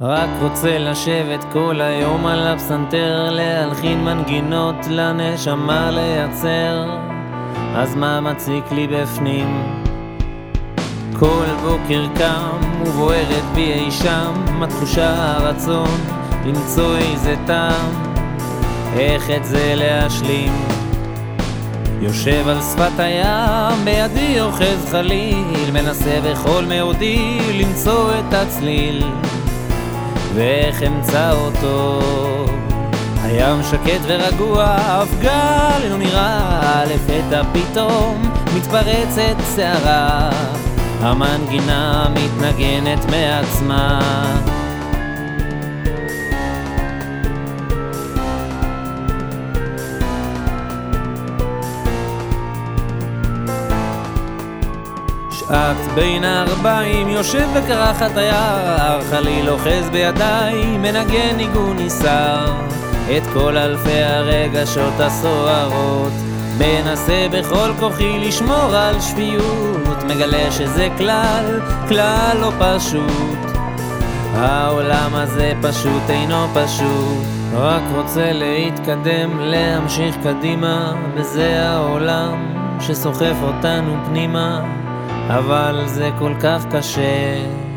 רק רוצה לשבת כל היום על הפסנתר, להלחין מנגינות לנשמה לייצר, אז מה מציק לי בפנים? כל בוקר קם ובוערת בי אי שם התחושה הרצון למצוא איזה טעם, איך את זה להשלים? יושב על שפת הים, בידי אוחז חליל, מנסה בכל מאודי למצוא את הצליל. ואיך אמצא אותו? הים שקט ורגוע, אף גל אינו נראה, לפתע פתאום מתפרצת סערה, המנגינה מתנגנת מעצמה. את בין הארבעים יושב בקרחת היער, חליל אוחז בידיי, מנגן ניגון ניסר. את כל אלפי הרגשות הסוערות, מנסה בכל כוחי לשמור על שפיות, מגלה שזה כלל, כלל לא פשוט. העולם הזה פשוט אינו פשוט, רק רוצה להתקדם, להמשיך קדימה, וזה העולם שסוחף אותנו פנימה. אבל זה כל כך קשה